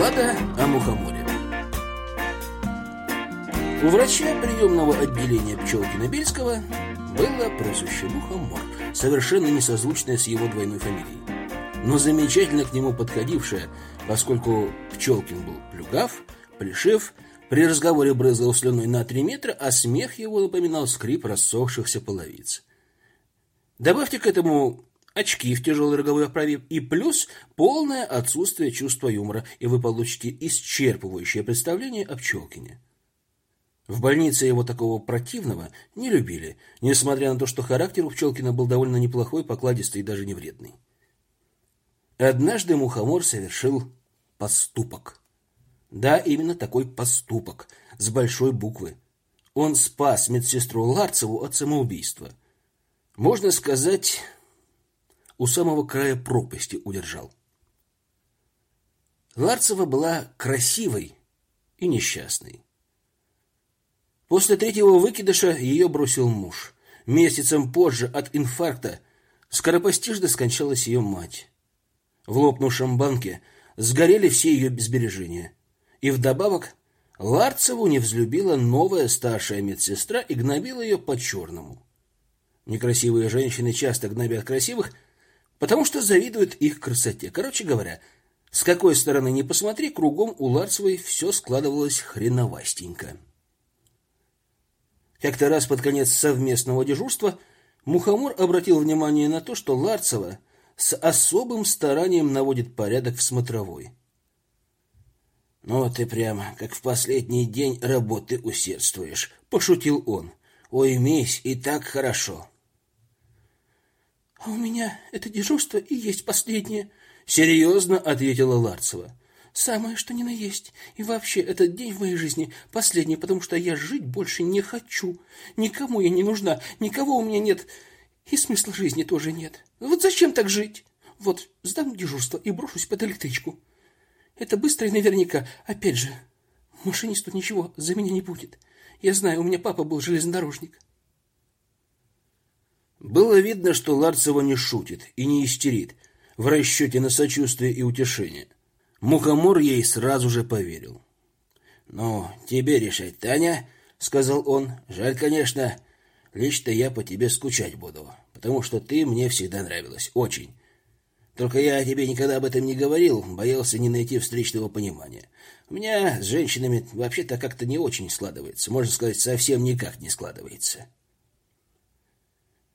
Баллада о мухоморе. У врача приемного отделения Пчелкина-Бельского было прозвище Мухомор, совершенно несозвучное с его двойной фамилией, но замечательно к нему подходившее, поскольку Пчелкин был плюгав, плешив, при разговоре брызгал слюной на три метра, а смех его напоминал скрип рассохшихся половиц. Добавьте к этому очки в тяжелой роговой оправе и плюс полное отсутствие чувства юмора, и вы получите исчерпывающее представление о Пчелкине. В больнице его такого противного не любили, несмотря на то, что характер у Пчелкина был довольно неплохой, покладистый и даже не вредный. Однажды Мухомор совершил поступок. Да, именно такой поступок, с большой буквы. Он спас медсестру Ларцеву от самоубийства. Можно сказать, у самого края пропасти удержал. Ларцева была красивой и несчастной. После третьего выкидыша ее бросил муж. Месяцем позже от инфаркта скоропостижно скончалась ее мать. В лопнувшем банке сгорели все ее сбережения. И вдобавок Ларцеву не взлюбила новая старшая медсестра и гнобила ее по-черному. Некрасивые женщины часто гнобят красивых, потому что завидуют их красоте. Короче говоря, с какой стороны ни посмотри, кругом у Ларцевой все складывалось хреновастенько. Как-то раз под конец совместного дежурства Мухомор обратил внимание на то, что Ларцева с особым старанием наводит порядок в смотровой. «Ну, ты прямо как в последний день работы усердствуешь», — пошутил он. «Ой, мись, и так хорошо». «А у меня это дежурство и есть последнее», — серьезно ответила Ларцева. Самое, что ни на есть. И вообще, этот день в моей жизни последний, потому что я жить больше не хочу. Никому я не нужна, никого у меня нет. И смысла жизни тоже нет. Вот зачем так жить? Вот, сдам дежурство и брошусь под электричку. Это быстро и наверняка. Опять же, машинисту ничего за меня не будет. Я знаю, у меня папа был железнодорожник. Было видно, что Ларцева не шутит и не истерит в расчете на сочувствие и утешение. Мухомор ей сразу же поверил. «Ну, тебе решать, Таня», — сказал он. «Жаль, конечно. Лично я по тебе скучать буду, потому что ты мне всегда нравилась. Очень. Только я тебе никогда об этом не говорил, боялся не найти встречного понимания. У меня с женщинами вообще-то как-то не очень складывается. Можно сказать, совсем никак не складывается».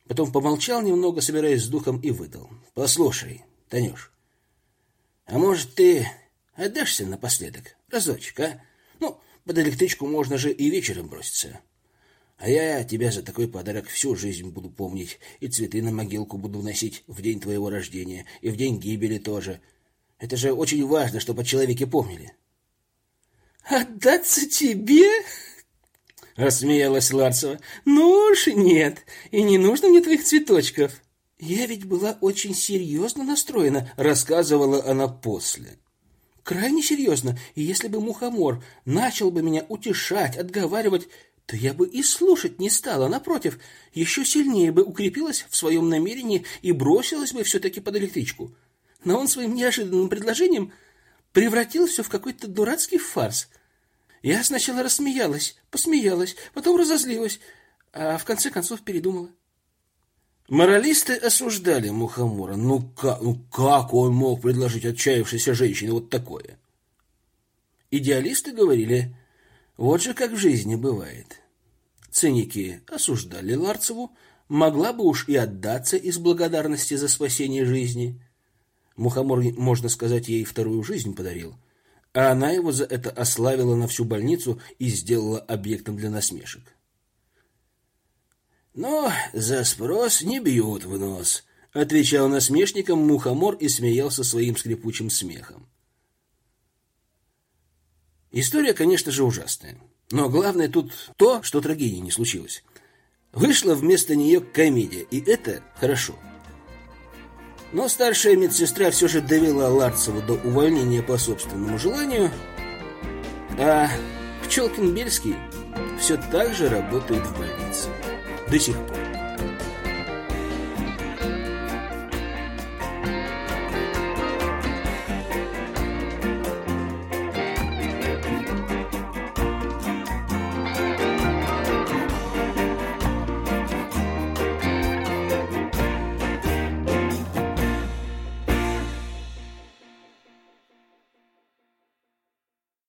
Потом помолчал немного, собираясь с духом, и выдал. «Послушай, Танюш, а может, ты отдашься напоследок? Разочек, а? Ну, под электричку можно же и вечером броситься. А я тебя за такой подарок всю жизнь буду помнить, и цветы на могилку буду носить в день твоего рождения, и в день гибели тоже. Это же очень важно, чтобы о человеке помнили. «Отдаться тебе?» — рассмеялась Ларцева. «Ну уж нет, и не нужно мне твоих цветочков». Я ведь была очень серьезно настроена, рассказывала она после. Крайне серьезно, и если бы мухомор начал бы меня утешать, отговаривать, то я бы и слушать не стала, напротив, еще сильнее бы укрепилась в своем намерении и бросилась бы все-таки под электричку. Но он своим неожиданным предложением превратил все в какой-то дурацкий фарс. Я сначала рассмеялась, посмеялась, потом разозлилась, а в конце концов передумала. Моралисты осуждали Мухомора. Ну как, ну как он мог предложить отчаявшейся женщине вот такое? Идеалисты говорили, вот же как в жизни бывает. Циники осуждали Ларцеву, могла бы уж и отдаться из благодарности за спасение жизни. Мухомор, можно сказать, ей вторую жизнь подарил, а она его за это ославила на всю больницу и сделала объектом для насмешек. Но за спрос не бьют в нос, отвечал насмешником мухомор и смеялся своим скрипучим смехом. История, конечно же, ужасная. Но главное тут то, что трагедии не случилось. Вышла вместо нее комедия, и это хорошо. Но старшая медсестра все же довела Ларцеву до увольнения по собственному желанию, а Пчелкин-Бельский все так же работает в больнице до сих пор.